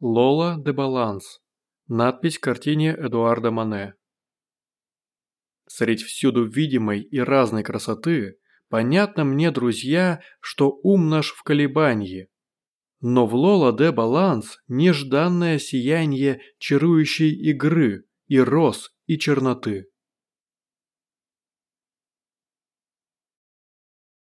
Лола де Баланс. Надпись к картине Эдуарда Мане. Средь всюду видимой и разной красоты, понятно мне, друзья, что ум наш в колебании. Но в Лола де Баланс нежданное сияние чарующей игры и роз и черноты.